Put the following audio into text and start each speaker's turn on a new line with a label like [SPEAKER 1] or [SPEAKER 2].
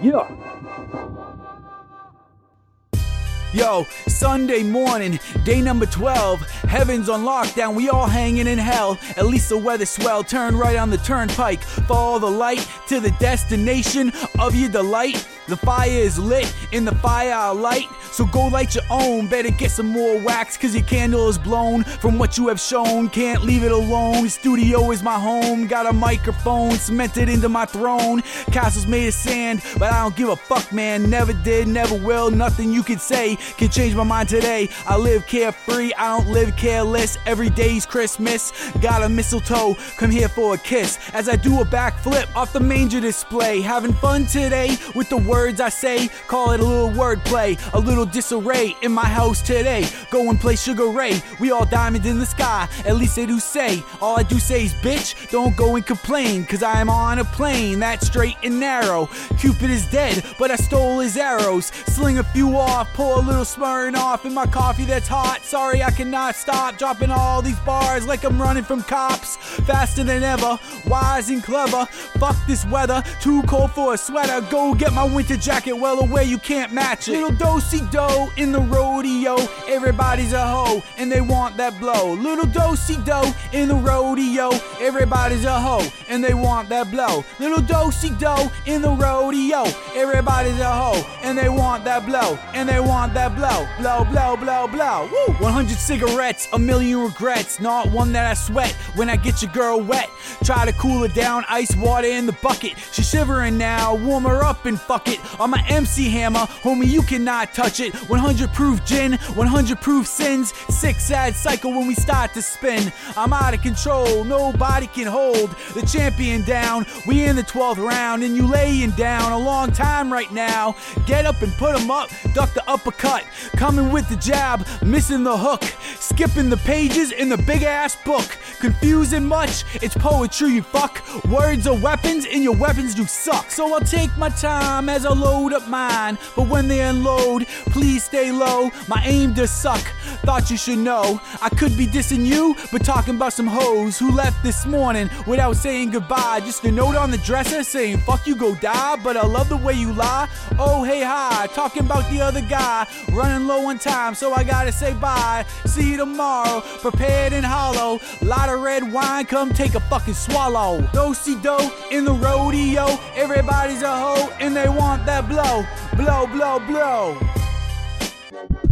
[SPEAKER 1] Yeah. Yo, Sunday morning, day number 12. Heaven's on lockdown, we all hanging in hell. At least the weather swell. Turn right on the turnpike. Follow the light to the destination of your delight. The fire is lit, in the fire I light. So go light your own. Better get some more wax, cause your candle is blown from what you have shown. Can't leave it alone. Studio is my home. Got a microphone cemented into my throne. Castles made of sand, but I don't give a fuck, man. Never did, never will. Nothing you can say can change my mind today. I live carefree, I don't live careless. Every day's Christmas. Got a mistletoe, come here for a kiss. As I do a backflip off the manger display. Having fun today with the words I say. Call it a little wordplay, a little disarray in my house today. Go and play Sugar Ray. We all diamond in the sky, at least they do say. All I do say is, bitch, don't go and complain. Cause I am on a plane that's straight and narrow. Cupid is dead, but I stole his arrows. Sling a few off, pour a little Smirnoff in my coffee that's hot. Sorry, I cannot stop dropping all these bars like I'm running from cops. Faster than ever, wise and clever. Fuck this weather, too cold for a sweater. Go get my winter jacket, well away, you can't match it. Little dosey do in the rodeo, everybody's a hoe and they want that blow. Little dosey do in the rodeo, everybody's a hoe and they want that blow. Little dosey do in the rodeo, everybody's a hoe and they want that blow and they want that blow, blow, blow, blow, blow. Woo! 100 cigarettes, a million regrets, not one that I sweat when I get your girl wet. Try to cool her down, ice water in the bucket. She's shivering now, warm her up and fuck it. I'm my MC hammer, homie, you cannot touch it. 100 proof gin, 100 proof sins. Sick, sad cycle when we start to spin. I'm out of control, nobody can hold the champion down. We in the 12th round, and you laying down a long time right now. Get up and put 'em up, duck the uppercut. Coming with the jab, missing the hook. Skipping the pages in the big ass book. Confusing much, it's poetry, you fuck. Words are weapons, and your weapons do suck. So I'll take my time as I load up mine. But when they unload, please stay low. My aim to suck. Thought you should know. I could be dissing you, but talking about some hoes who left this morning without saying goodbye. Just a note on the dresser saying, fuck you, go die. But I love the way you lie. Oh, hey, hi. Talking about the other guy. Running low on time, so I gotta say bye. See you tomorrow. Prepared and hollow. Lot of red wine, come take a fucking swallow. Dosey do in the rodeo. Everybody's a hoe and they want that blow. Blow, blow, blow.